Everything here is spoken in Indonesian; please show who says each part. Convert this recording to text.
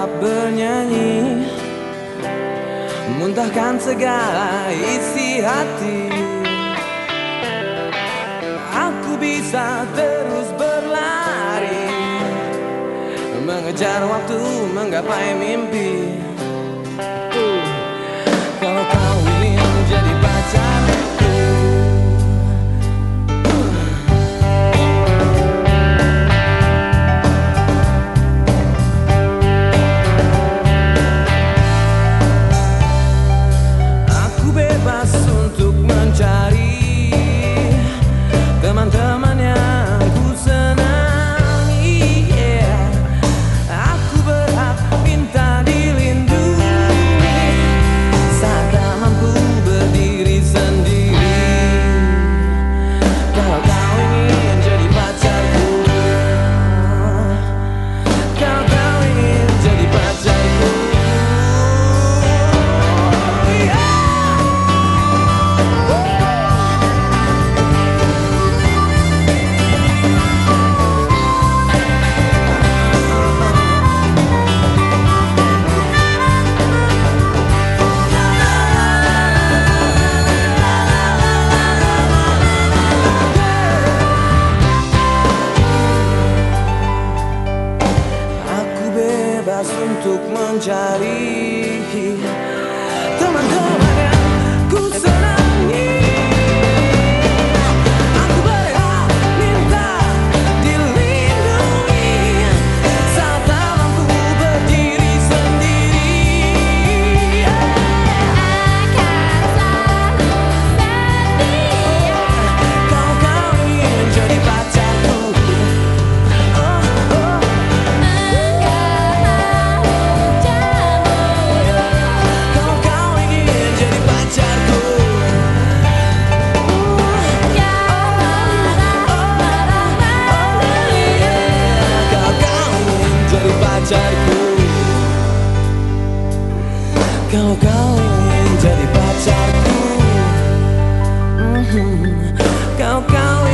Speaker 1: tetap bernyanyi Muntahkan segala isi hati. Aku bisa terus berlari Mengejar waktu menggapai mimpi. untuk mencari mencari teman-teman. pacarku.
Speaker 2: Kalau
Speaker 1: kau ingin jadi pacarku. Mhm. Kau kau